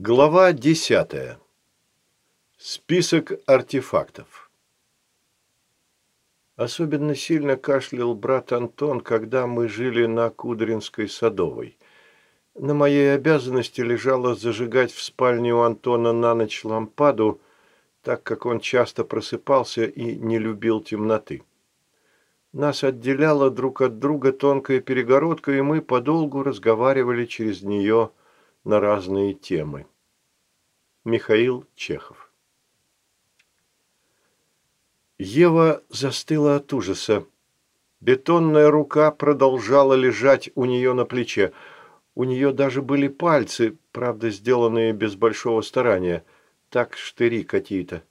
Глава десятая. Список артефактов. Особенно сильно кашлял брат Антон, когда мы жили на Кудринской Садовой. На моей обязанности лежало зажигать в спальне у Антона на ночь лампаду, так как он часто просыпался и не любил темноты. Нас отделяла друг от друга тонкая перегородка, и мы подолгу разговаривали через нее на разные темы. Михаил Чехов Ева застыла от ужаса. Бетонная рука продолжала лежать у нее на плече. У нее даже были пальцы, правда, сделанные без большого старания. Так штыри какие-то.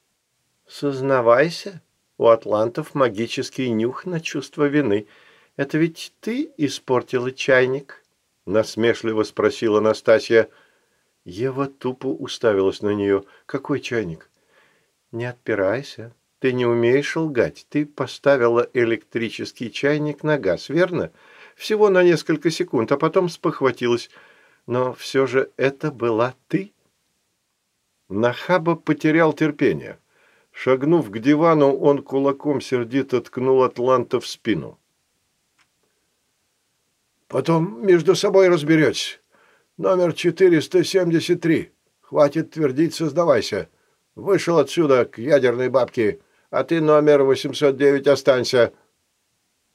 «Сознавайся, у атлантов магический нюх на чувство вины. Это ведь ты испортила чайник?» Насмешливо спросила Настасья. Ева тупо уставилась на нее. «Какой чайник?» «Не отпирайся. Ты не умеешь лгать. Ты поставила электрический чайник на газ, верно? Всего на несколько секунд, а потом спохватилась. Но все же это была ты». Нахаба потерял терпение. Шагнув к дивану, он кулаком сердито ткнул Атланта в спину. Потом между собой разберетесь. Номер 473. Хватит твердить, создавайся. Вышел отсюда к ядерной бабке, а ты номер 809 останься.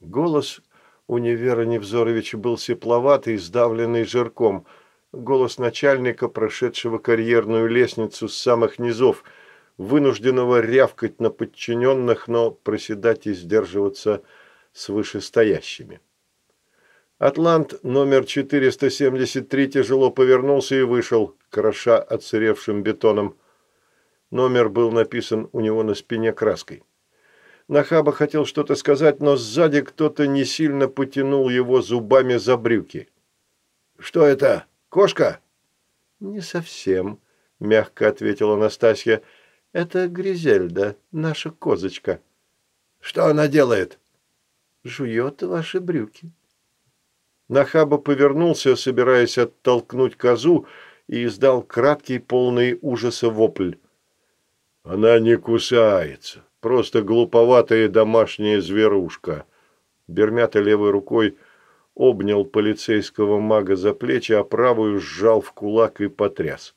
Голос универа Невзоровича был сепловатый, сдавленный жирком. Голос начальника, прошедшего карьерную лестницу с самых низов, вынужденного рявкать на подчиненных, но проседать и сдерживаться с вышестоящими. Атлант номер 473 тяжело повернулся и вышел, кроша отсыревшим бетоном. Номер был написан у него на спине краской. Нахаба хотел что-то сказать, но сзади кто-то не сильно потянул его зубами за брюки. «Что это? Кошка?» «Не совсем», — мягко ответила Настасья. «Это Гризельда, наша козочка». «Что она делает?» «Жует ваши брюки». Нахаба повернулся, собираясь оттолкнуть козу, и издал краткий, полный ужаса вопль. «Она не кусается, просто глуповатая домашняя зверушка». Бермята левой рукой обнял полицейского мага за плечи, а правую сжал в кулак и потряс.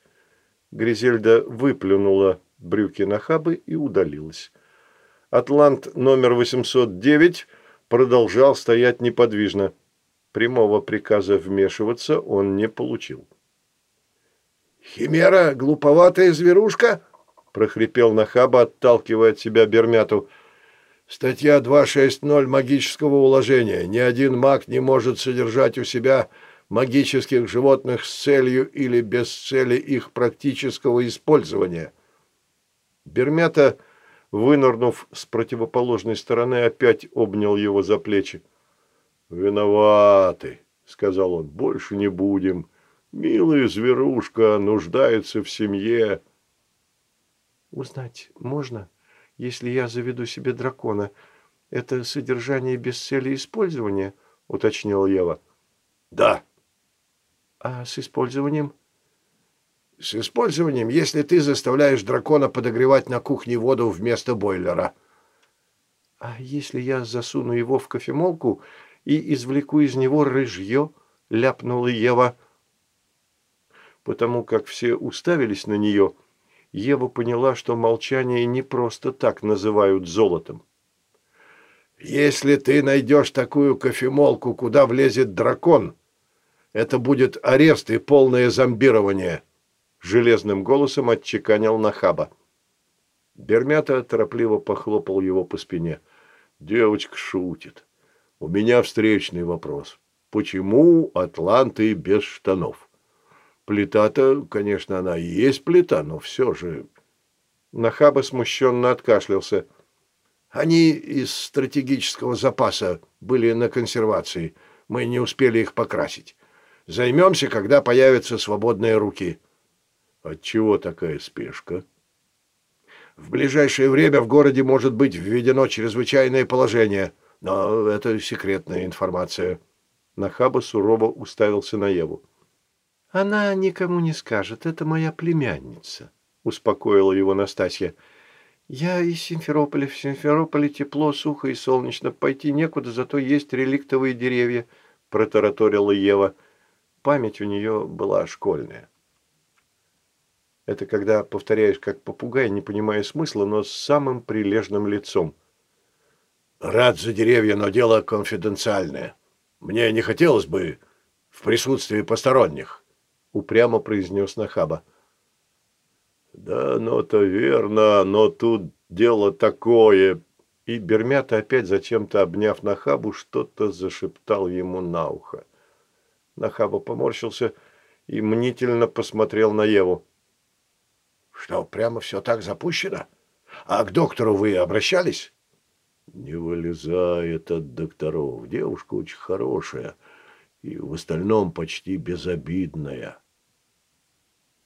Гризельда выплюнула брюки Нахабы и удалилась. Атлант номер 809 продолжал стоять неподвижно. Прямого приказа вмешиваться он не получил. «Химера, глуповатая зверушка!» – прохрипел Нахаба, отталкивая от себя Бермяту. «Статья 260 магического уложения. Ни один маг не может содержать у себя магических животных с целью или без цели их практического использования». Бермята, вынырнув с противоположной стороны, опять обнял его за плечи. «Виноваты», — сказал он, — «больше не будем. Милая зверушка нуждается в семье». «Узнать можно, если я заведу себе дракона? Это содержание без цели использования?» — уточнила Ева. «Да». «А с использованием?» «С использованием, если ты заставляешь дракона подогревать на кухне воду вместо бойлера». «А если я засуну его в кофемолку и извлеку из него рыжье», — ляпнула Ева. Потому как все уставились на нее, Ева поняла, что молчание не просто так называют золотом. «Если ты найдешь такую кофемолку, куда влезет дракон, это будет арест и полное зомбирование», — железным голосом отчеканил Нахаба. Бермята торопливо похлопал его по спине. «Девочка шутит. У меня встречный вопрос. Почему атланты без штанов? Плита-то, конечно, она и есть плита, но все же... Нахаба смущенно откашлялся. Они из стратегического запаса были на консервации. Мы не успели их покрасить. Займемся, когда появятся свободные руки. Отчего такая спешка? В ближайшее время в городе может быть введено чрезвычайное положение – но это секретная информация. Нахаба сурово уставился на Еву. «Она никому не скажет, это моя племянница», – успокоила его Настасья. «Я из Симферополя. В Симферополе тепло, сухо и солнечно. Пойти некуда, зато есть реликтовые деревья», – протараторила Ева. Память у нее была школьная. Это когда повторяешь как попугай, не понимая смысла, но с самым прилежным лицом. «Рад за деревья, но дело конфиденциальное. Мне не хотелось бы в присутствии посторонних», — упрямо произнес Нахаба. «Да, ну-то верно, но тут дело такое». И Бермята, опять зачем-то обняв Нахабу, что-то зашептал ему на ухо. Нахаба поморщился и мнительно посмотрел на Еву. «Что, прямо все так запущено? А к доктору вы обращались?» «Не вылезает от докторов. Девушка очень хорошая и в остальном почти безобидная».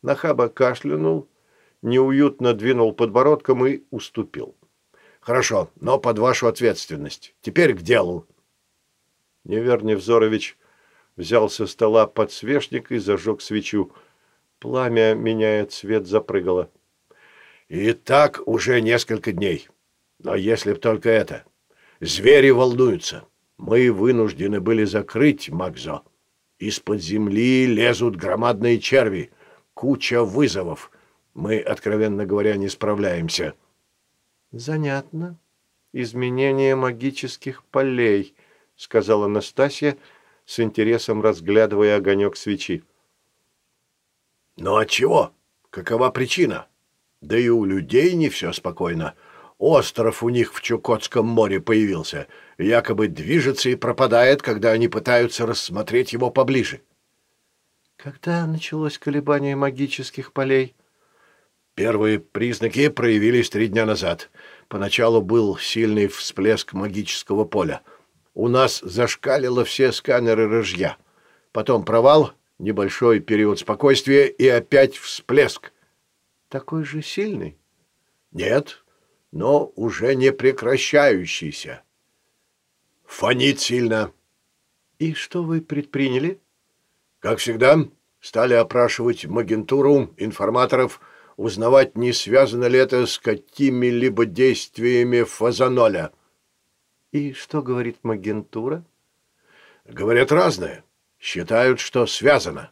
Нахаба кашлянул, неуютно двинул подбородком и уступил. «Хорошо, но под вашу ответственность. Теперь к делу». Невер Невзорович взял со стола подсвечник и зажег свечу. Пламя, меняя цвет, запрыгало. «И так уже несколько дней. Но если б только это. Звери волнуются. Мы вынуждены были закрыть Макзо. Из-под земли лезут громадные черви. Куча вызовов. Мы, откровенно говоря, не справляемся». «Занятно. Изменение магических полей», — сказала Настасья, — с интересом разглядывая огонек свечи. «Ну от чего? Какова причина? Да и у людей не все спокойно. Остров у них в Чукотском море появился, якобы движется и пропадает, когда они пытаются рассмотреть его поближе». «Когда началось колебание магических полей?» Первые признаки проявились три дня назад. Поначалу был сильный всплеск магического поля – у нас зашкалило все сканеры рыжья. Потом провал, небольшой период спокойствия и опять всплеск. Такой же сильный? Нет, но уже не прекращающийся. Фонит сильно. И что вы предприняли? Как всегда, стали опрашивать магентуру, информаторов, узнавать, не связано ли это с какими-либо действиями фазаноля. И что говорит магентура? Говорят разное. Считают, что связано.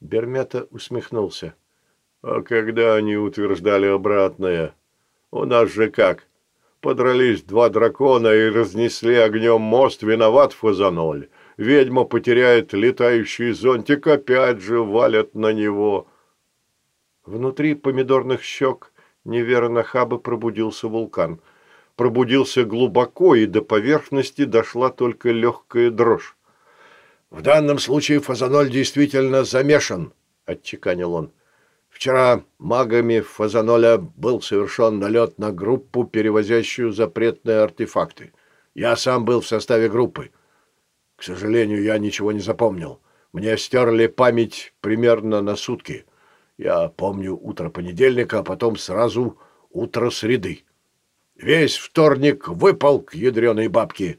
Бермята усмехнулся. А когда они утверждали обратное? У нас же как? Подрались два дракона и разнесли огнем мост, виноват Фазаноль. Ведьма потеряет летающий зонтик, опять же валят на него. Внутри помидорных щек неверно хабы пробудился вулкан – пробудился глубоко, и до поверхности дошла только легкая дрожь. «В данном случае Фазаноль действительно замешан», — отчеканил он. «Вчера магами Фазаноля был совершен налет на группу, перевозящую запретные артефакты. Я сам был в составе группы. К сожалению, я ничего не запомнил. Мне стерли память примерно на сутки. Я помню утро понедельника, а потом сразу утро среды. Весь вторник выпал к ядреной бабке.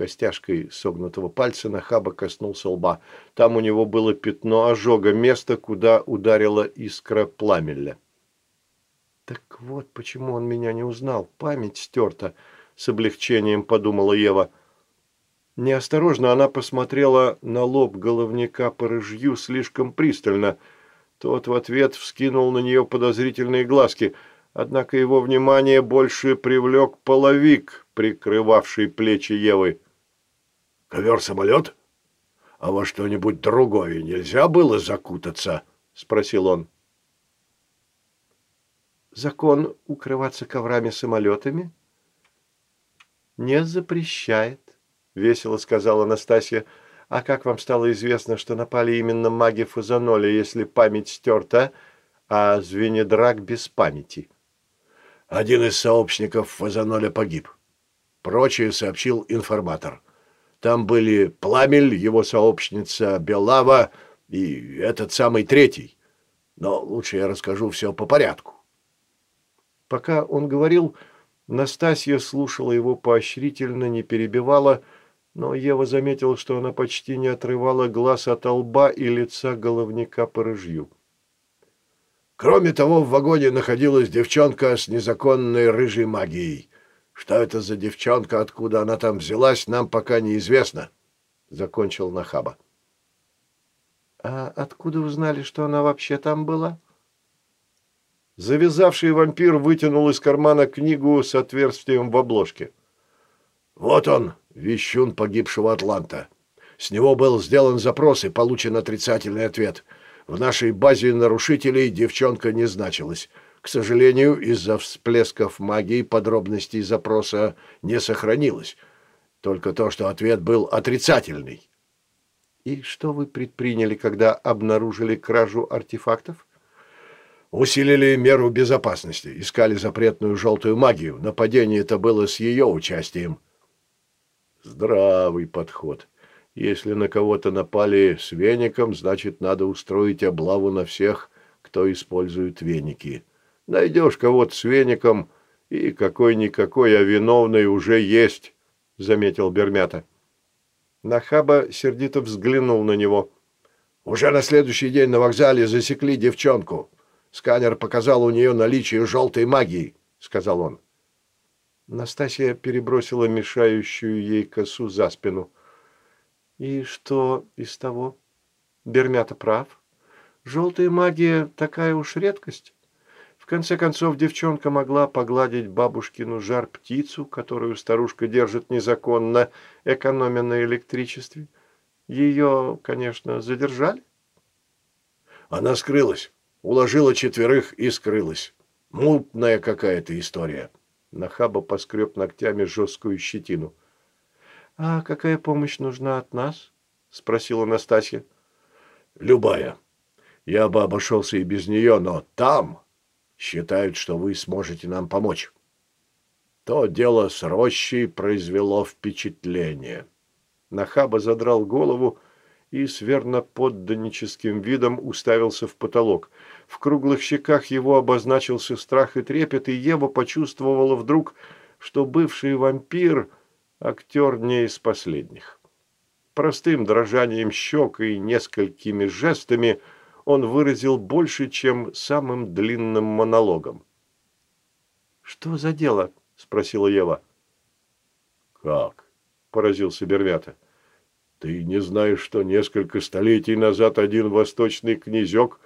Костяшкой согнутого пальца Нахаба коснулся лба. Там у него было пятно ожога, место, куда ударила искра пламеля. «Так вот, почему он меня не узнал. Память стерта», — с облегчением подумала Ева. Неосторожно она посмотрела на лоб головника по рыжью слишком пристально. Тот в ответ вскинул на нее подозрительные глазки — Однако его внимание больше привлек половик, прикрывавший плечи Евы. «Ковер-самолет? А во что-нибудь другое нельзя было закутаться?» — спросил он. «Закон укрываться коврами-самолетами не запрещает», — весело сказала Анастасия. «А как вам стало известно, что напали именно маги Фазаноля, если память стерта, а Звенедрак без памяти?» Один из сообщников Фазаноля погиб. Прочее сообщил информатор. Там были Пламель, его сообщница Белава и этот самый третий. Но лучше я расскажу все по порядку. Пока он говорил, Настасья слушала его поощрительно, не перебивала, но Ева заметила, что она почти не отрывала глаз от лба и лица головника по рыжью. Кроме того, в вагоне находилась девчонка с незаконной рыжей магией. Что это за девчонка, откуда она там взялась, нам пока неизвестно, — закончил Нахаба. — А откуда узнали, что она вообще там была? Завязавший вампир вытянул из кармана книгу с отверстием в обложке. «Вот он, вещун погибшего Атланта. С него был сделан запрос и получен отрицательный ответ — в нашей базе нарушителей девчонка не значилась. К сожалению, из-за всплесков магии подробностей запроса не сохранилось. Только то, что ответ был отрицательный. И что вы предприняли, когда обнаружили кражу артефактов? Усилили меру безопасности, искали запретную желтую магию. Нападение это было с ее участием. Здравый подход. Если на кого-то напали с веником, значит, надо устроить облаву на всех, кто использует веники. Найдешь кого-то с веником, и какой-никакой, а виновный уже есть, — заметил Бермята. Нахаба сердито взглянул на него. «Уже на следующий день на вокзале засекли девчонку. Сканер показал у нее наличие желтой магии», — сказал он. Настасья перебросила мешающую ей косу за спину. И что из того? Бермята прав. Желтая магия такая уж редкость. В конце концов, девчонка могла погладить бабушкину жар-птицу, которую старушка держит незаконно, экономя на электричестве. Ее, конечно, задержали. Она скрылась, уложила четверых и скрылась. Мутная какая-то история. Нахаба поскреб ногтями жесткую щетину. «А какая помощь нужна от нас?» – спросила Настасья. «Любая. Я бы обошелся и без нее, но там считают, что вы сможете нам помочь». То дело с рощей произвело впечатление. Нахаба задрал голову и с верноподданническим видом уставился в потолок. В круглых щеках его обозначился страх и трепет, и Ева почувствовала вдруг, что бывший вампир – Актер не из последних. Простым дрожанием щек и несколькими жестами он выразил больше, чем самым длинным монологом. «Что за дело?» – спросила Ева. «Как?» – поразился Бермята. «Ты не знаешь, что несколько столетий назад один восточный князек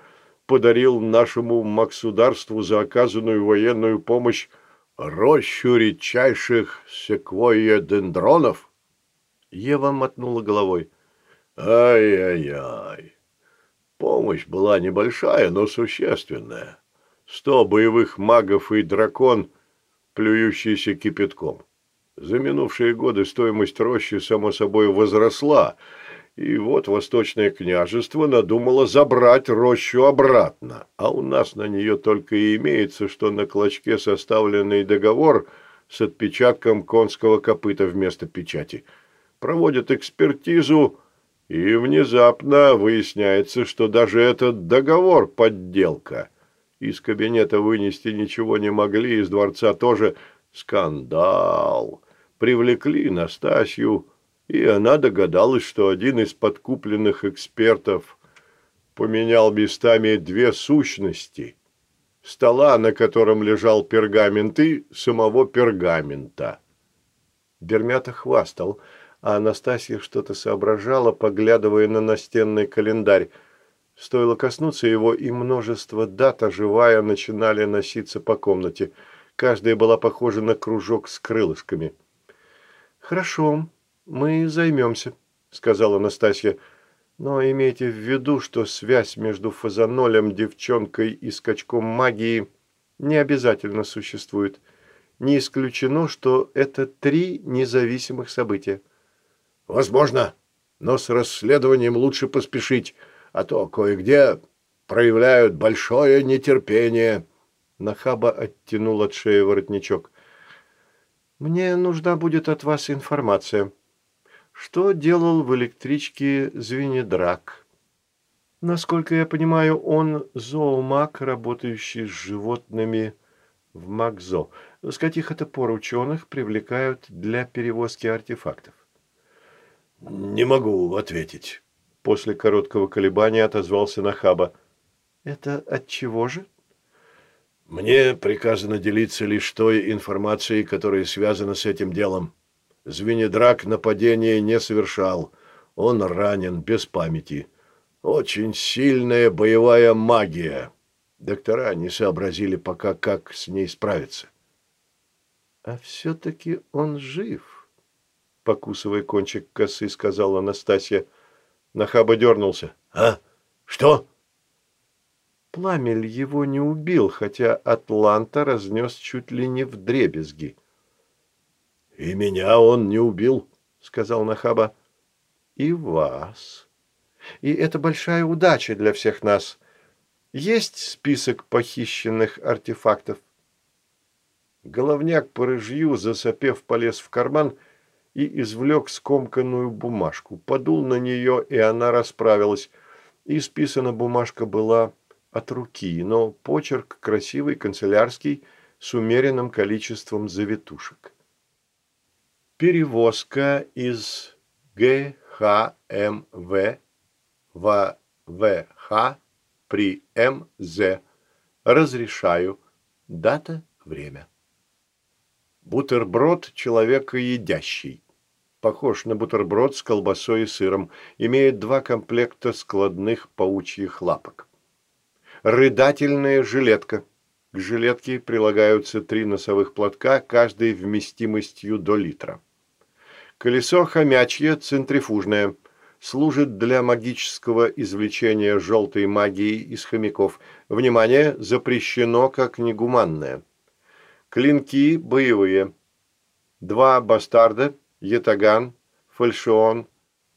подарил нашему максударству за оказанную военную помощь рощу редчайших секвойя-дендронов?» Ева мотнула головой. «Ай-яй-яй! Помощь была небольшая, но существенная. Сто боевых магов и дракон, плюющийся кипятком. За минувшие годы стоимость рощи, само собой, возросла, и вот Восточное княжество надумало забрать рощу обратно, а у нас на нее только и имеется, что на клочке составленный договор с отпечатком конского копыта вместо печати. Проводят экспертизу, и внезапно выясняется, что даже этот договор – подделка. Из кабинета вынести ничего не могли, из дворца тоже скандал. Привлекли Настасью, и она догадалась, что один из подкупленных экспертов поменял местами две сущности – стола, на котором лежал пергамент, и самого пергамента. Бермята хвастал, а Анастасия что-то соображала, поглядывая на настенный календарь. Стоило коснуться его, и множество дат, оживая, начинали носиться по комнате. Каждая была похожа на кружок с крылышками. «Хорошо», «Мы займемся», – сказала Настасья. «Но имейте в виду, что связь между фазанолем, девчонкой и скачком магии не обязательно существует. Не исключено, что это три независимых события». «Возможно, но с расследованием лучше поспешить, а то кое-где проявляют большое нетерпение». Нахаба оттянул от шеи воротничок. «Мне нужна будет от вас информация», что делал в электричке Звенедрак. Насколько я понимаю, он зоомаг, работающий с животными в МакЗо. С каких это пор ученых привлекают для перевозки артефактов? Не могу ответить. После короткого колебания отозвался Нахаба. Это от чего же? Мне приказано делиться лишь той информацией, которая связана с этим делом. Звенедрак нападения не совершал. Он ранен, без памяти. Очень сильная боевая магия. Доктора не сообразили пока, как с ней справиться. А все-таки он жив, покусывая кончик косы, сказала Анастасия. Нахаба дернулся. А? Что? Пламель его не убил, хотя Атланта разнес чуть ли не в дребезги. «И меня он не убил», — сказал Нахаба. «И вас. И это большая удача для всех нас. Есть список похищенных артефактов?» Головняк по рыжью, засопев, полез в карман и извлек скомканную бумажку. Подул на нее, и она расправилась. И списана бумажка была от руки, но почерк красивый, канцелярский, с умеренным количеством завитушек. Перевозка из ГХМВ в ВХ при МЗ. Разрешаю. Дата, время. Бутерброд человекоедящий. Похож на бутерброд с колбасой и сыром. Имеет два комплекта складных паучьих лапок. Рыдательная жилетка. К жилетке прилагаются три носовых платка, каждый вместимостью до литра. Колесо хомячье центрифужное. Служит для магического извлечения желтой магии из хомяков. Внимание, запрещено как негуманное. Клинки боевые. Два бастарда, ятаган, фальшион,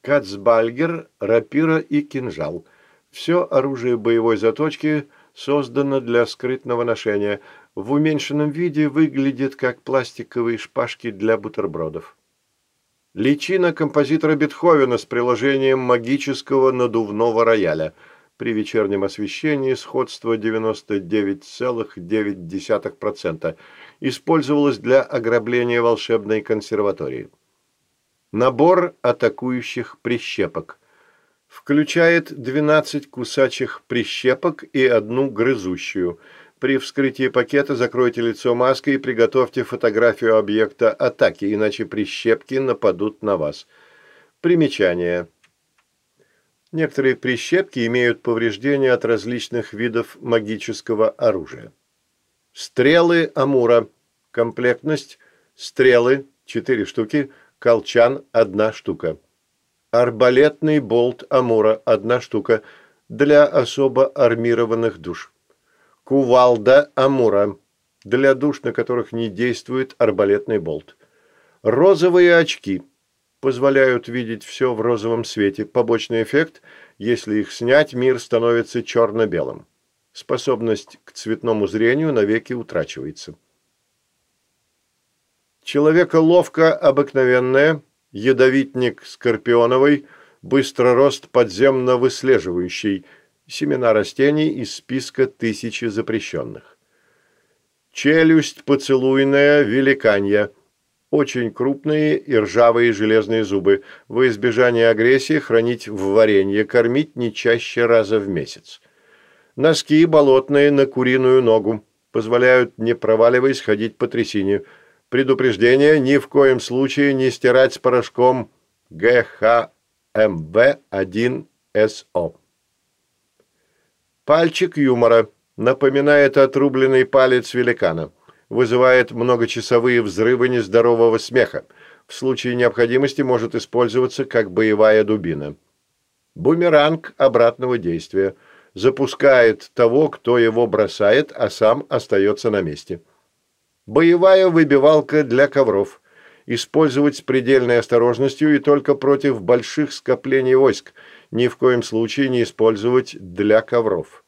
кацбальгер, рапира и кинжал – все оружие боевой заточки создано для скрытного ношения. В уменьшенном виде выглядит как пластиковые шпажки для бутербродов. Личина композитора Бетховена с приложением магического надувного рояля. При вечернем освещении сходство 99,9%. Использовалось для ограбления волшебной консерватории. Набор атакующих прищепок – Включает 12 кусачих прищепок и одну грызущую. При вскрытии пакета закройте лицо маской и приготовьте фотографию объекта атаки, иначе прищепки нападут на вас. Примечание. Некоторые прищепки имеют повреждения от различных видов магического оружия. Стрелы Амура. Комплектность. Стрелы 4 штуки. Колчан 1 штука. Арбалетный болт Амура – одна штука для особо армированных душ. Кувалда Амура – для душ, на которых не действует арбалетный болт. Розовые очки позволяют видеть все в розовом свете. Побочный эффект – если их снять, мир становится черно-белым. Способность к цветному зрению навеки утрачивается. Человека ловко обыкновенная – ядовитник скорпионовый, быстророст подземно-выслеживающий, семена растений из списка тысячи запрещенных. Челюсть поцелуйная великанья, очень крупные и ржавые железные зубы, во избежание агрессии хранить в варенье, кормить не чаще раза в месяц. Носки болотные на куриную ногу, позволяют, не проваливаясь, ходить по трясине – Предупреждение ни в коем случае не стирать с порошком ГХМВ1СО. Пальчик юмора напоминает отрубленный палец великана. Вызывает многочасовые взрывы нездорового смеха. В случае необходимости может использоваться как боевая дубина. Бумеранг обратного действия. Запускает того, кто его бросает, а сам остается на месте. Боевая выбивалка для ковров. Использовать с предельной осторожностью и только против больших скоплений войск. Ни в коем случае не использовать для ковров.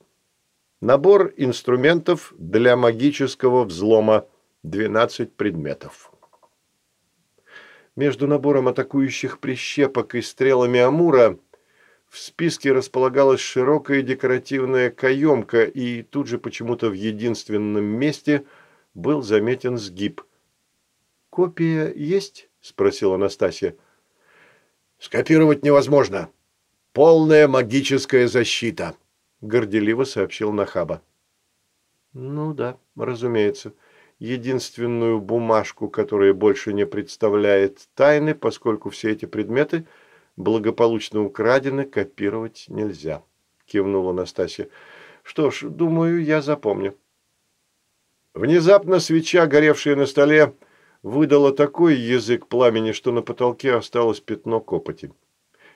Набор инструментов для магического взлома. 12 предметов. Между набором атакующих прищепок и стрелами Амура в списке располагалась широкая декоративная каемка и тут же почему-то в единственном месте – был заметен сгиб. «Копия есть?» – спросила Настасья. Скопировать невозможно. Полная магическая защита», – горделиво сообщил Нахаба. «Ну да, разумеется. Единственную бумажку, которая больше не представляет тайны, поскольку все эти предметы благополучно украдены, копировать нельзя», – кивнула Настасья. «Что ж, думаю, я запомню». Внезапно свеча, горевшая на столе, выдала такой язык пламени, что на потолке осталось пятно копоти.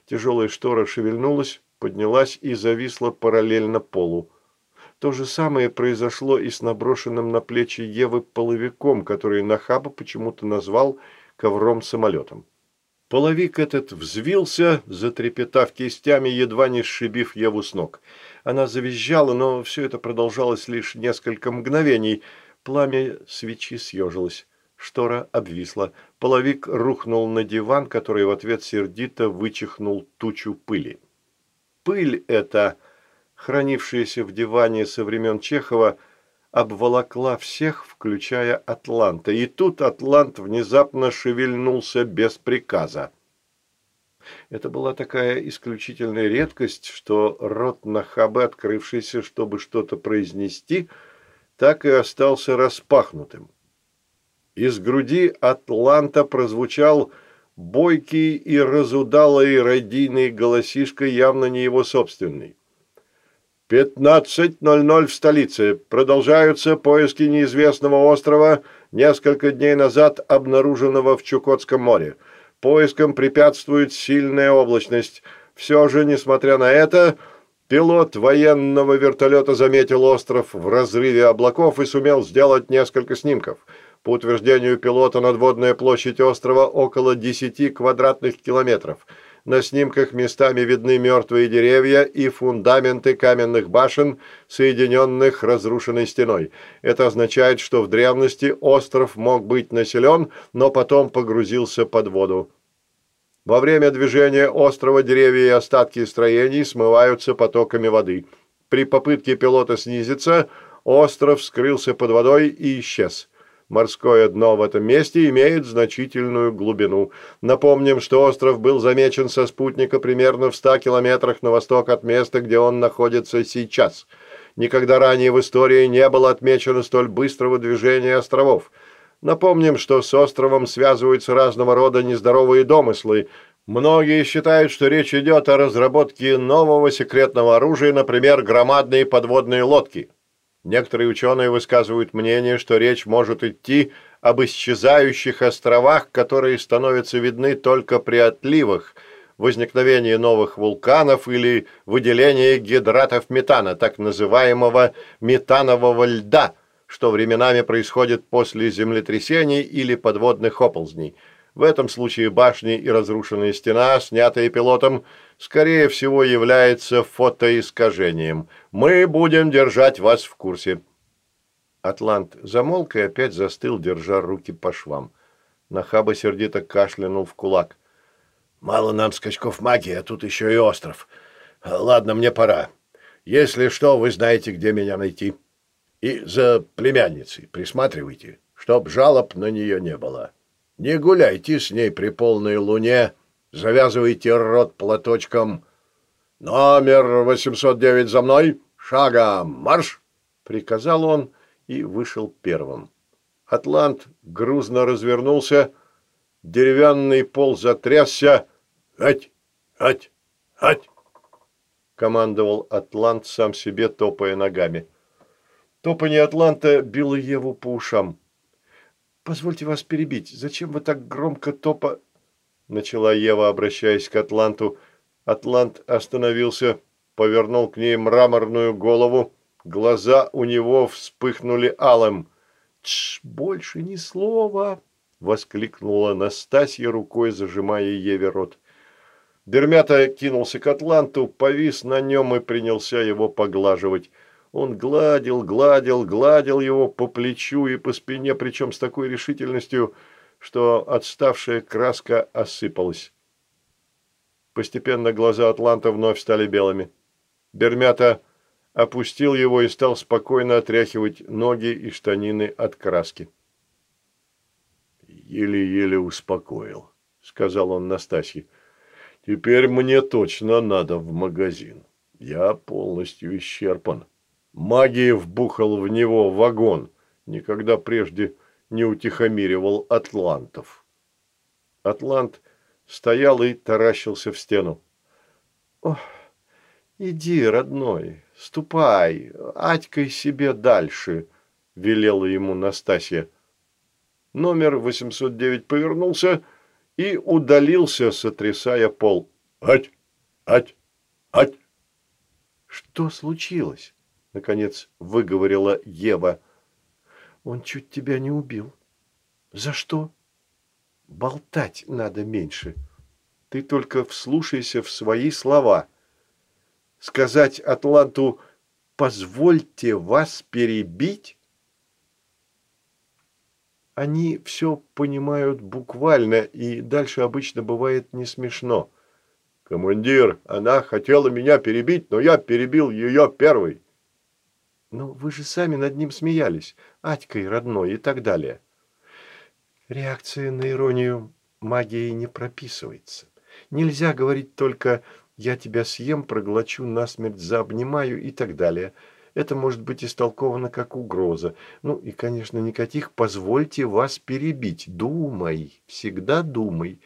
Тяжелая штора шевельнулась, поднялась и зависла параллельно полу. То же самое произошло и с наброшенным на плечи Евы половиком, который Нахаба почему-то назвал ковром-самолетом. Половик этот взвился, затрепетав кистями, едва не сшибив Еву с ног. Она завизжала, но все это продолжалось лишь несколько мгновений. Пламя свечи съежилось. Штора обвисла. Половик рухнул на диван, который в ответ сердито вычихнул тучу пыли. Пыль эта, хранившаяся в диване со времен Чехова, обволокла всех, включая Атланта. И тут Атлант внезапно шевельнулся без приказа. Это была такая исключительная редкость, что рот Нахабы, открывшийся, чтобы что-то произнести, так и остался распахнутым. Из груди Атланта прозвучал бойкий и разудалый радийный голосишка, явно не его собственный. «Пятнадцать ноль ноль в столице. Продолжаются поиски неизвестного острова, несколько дней назад обнаруженного в Чукотском море. Поискам препятствует сильная облачность. Все же, несмотря на это, пилот военного вертолета заметил остров в разрыве облаков и сумел сделать несколько снимков». По утверждению пилота, надводная площадь острова около 10 квадратных километров. На снимках местами видны мертвые деревья и фундаменты каменных башен, соединенных разрушенной стеной. Это означает, что в древности остров мог быть населен, но потом погрузился под воду. Во время движения острова деревья и остатки строений смываются потоками воды. При попытке пилота снизиться, остров скрылся под водой и исчез. Морское дно в этом месте имеет значительную глубину. Напомним, что остров был замечен со спутника примерно в 100 километрах на восток от места, где он находится сейчас. Никогда ранее в истории не было отмечено столь быстрого движения островов. Напомним, что с островом связываются разного рода нездоровые домыслы. Многие считают, что речь идет о разработке нового секретного оружия, например, громадные подводные лодки. Некоторые ученые высказывают мнение, что речь может идти об исчезающих островах, которые становятся видны только при отливах, возникновении новых вулканов или выделении гидратов метана, так называемого метанового льда, что временами происходит после землетрясений или подводных оползней – в этом случае башни и разрушенная стена, снятые пилотом, скорее всего является фотоискажением. Мы будем держать вас в курсе». Атлант замолк и опять застыл, держа руки по швам. Нахаба сердито кашлянул в кулак. «Мало нам скачков магии, а тут еще и остров. Ладно, мне пора. Если что, вы знаете, где меня найти. И за племянницей присматривайте, чтоб жалоб на нее не было». Не гуляйте с ней при полной луне, завязывайте рот платочком. Номер 809 за мной, шагом марш!» — приказал он и вышел первым. Атлант грузно развернулся, деревянный пол затрясся. «Ать! Ать! Ать!» — командовал Атлант сам себе, топая ногами. Топание Атланта било Еву по ушам. «Позвольте вас перебить. Зачем вы так громко топа...» Начала Ева, обращаясь к Атланту. Атлант остановился, повернул к ней мраморную голову. Глаза у него вспыхнули алым. «Тш, больше ни слова!» — воскликнула Настасья, рукой зажимая Еве рот. Дермята кинулся к Атланту, повис на нем и принялся его поглаживать. Он гладил, гладил, гладил его по плечу и по спине, причем с такой решительностью, что отставшая краска осыпалась. Постепенно глаза Атланта вновь стали белыми. Бермята опустил его и стал спокойно отряхивать ноги и штанины от краски. «Еле-еле успокоил», — сказал он Настасье. Теперь мне точно надо в магазин. Я полностью исчерпан. Магии вбухал в него вагон. Никогда прежде не утихомиривал атлантов. Атлант стоял и таращился в стену. «Ох, иди, родной, ступай, атькой себе дальше», – велела ему Настасья. Номер 809 повернулся и удалился, сотрясая пол. «Ать! Ать! Ать!» «Что случилось?» – наконец выговорила Ева. «Он чуть тебя не убил». «За что?» «Болтать надо меньше. Ты только вслушайся в свои слова. Сказать Атланту «позвольте вас перебить»?» Они все понимают буквально, и дальше обычно бывает не смешно. «Командир, она хотела меня перебить, но я перебил ее первый». «Ну, вы же сами над ним смеялись, Атькой родной и так далее». Реакция на иронию магией не прописывается. Нельзя говорить только «я тебя съем, проглочу, насмерть заобнимаю» и так далее – это может быть истолковано как угроза. Ну и, конечно, никаких «позвольте вас перебить». Думай, всегда думай.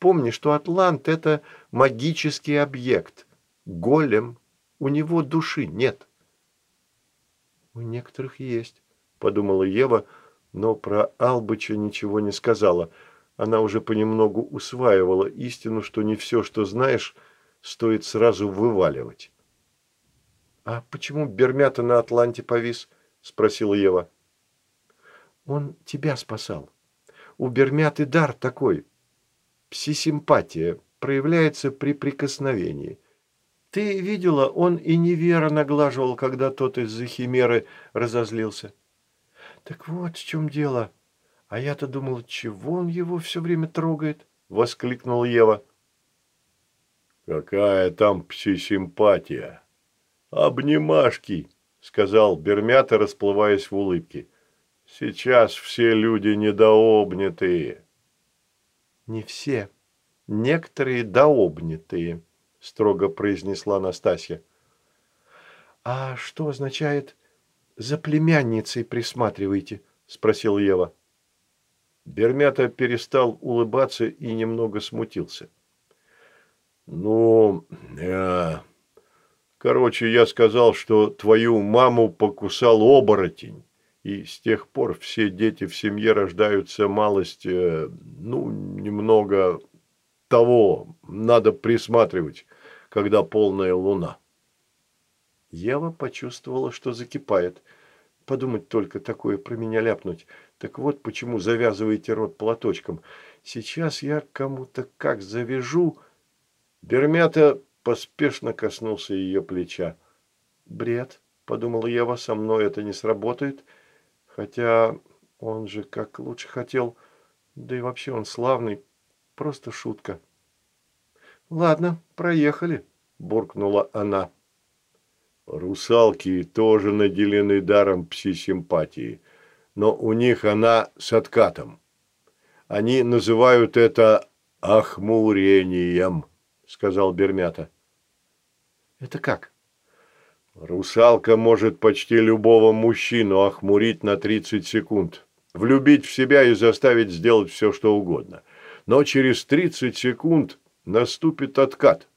Помни, что Атлант – это магический объект. Голем. У него души нет. У некоторых есть, подумала Ева, но про Албыча ничего не сказала. Она уже понемногу усваивала истину, что не все, что знаешь, стоит сразу вываливать. «А почему Бермята на Атланте повис?» – спросила Ева. «Он тебя спасал. У Бермяты дар такой. Псисимпатия проявляется при прикосновении. Ты видела, он и невера наглаживал, когда тот из-за химеры разозлился. Так вот в чем дело. А я-то думал, чего он его все время трогает?» – воскликнул Ева. «Какая там псисимпатия?» «Обнимашки», — сказал Бермята, расплываясь в улыбке. «Сейчас все люди недообнятые». «Не все. Некоторые дообнятые», — строго произнесла Настасья. «А что означает «за племянницей присматривайте»?» – спросил Ева. Бермята перестал улыбаться и немного смутился. «Ну, я...» Короче, я сказал, что твою маму покусал оборотень, и с тех пор все дети в семье рождаются малость, э, ну, немного того, надо присматривать, когда полная луна. Ева почувствовала, что закипает. Подумать только такое про меня ляпнуть. Так вот почему завязываете рот платочком. Сейчас я кому-то как завяжу... Бермята поспешно коснулся ее плеча. «Бред», – подумала Ева, – «со мной это не сработает. Хотя он же как лучше хотел. Да и вообще он славный. Просто шутка». «Ладно, проехали», – буркнула она. «Русалки тоже наделены даром пси-симпатии, но у них она с откатом. Они называют это охмурением», – сказал Бермята. Это как? Русалка может почти любого мужчину охмурить на 30 секунд, влюбить в себя и заставить сделать все, что угодно. Но через 30 секунд наступит откат.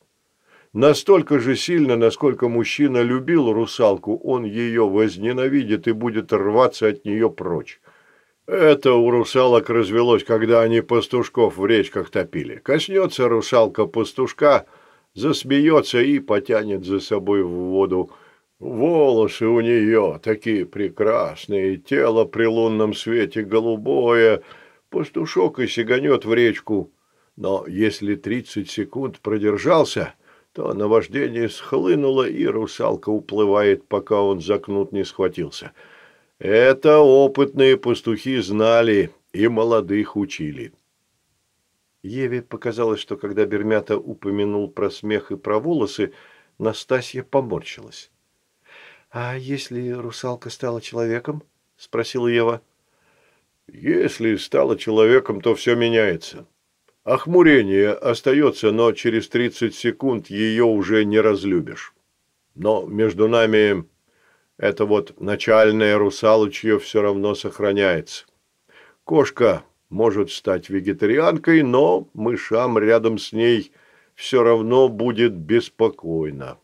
Настолько же сильно, насколько мужчина любил русалку, он ее возненавидит и будет рваться от нее прочь. Это у русалок развелось, когда они пастушков в речках топили. Коснется русалка пастушка – засмеется и потянет за собой в воду. Волосы у нее такие прекрасные, тело при лунном свете голубое, пастушок и сиганет в речку. Но если тридцать секунд продержался, то наваждение схлынуло, и русалка уплывает, пока он за кнут не схватился. Это опытные пастухи знали и молодых учили. Еве показалось, что когда Бермята упомянул про смех и про волосы, Настасья поморщилась. «А если русалка стала человеком?» – спросила Ева. «Если стала человеком, то все меняется. Охмурение остается, но через 30 секунд ее уже не разлюбишь. Но между нами это вот начальное русалочье все равно сохраняется. Кошка может стать вегетарианкой, но мышам рядом с ней все равно будет беспокойно.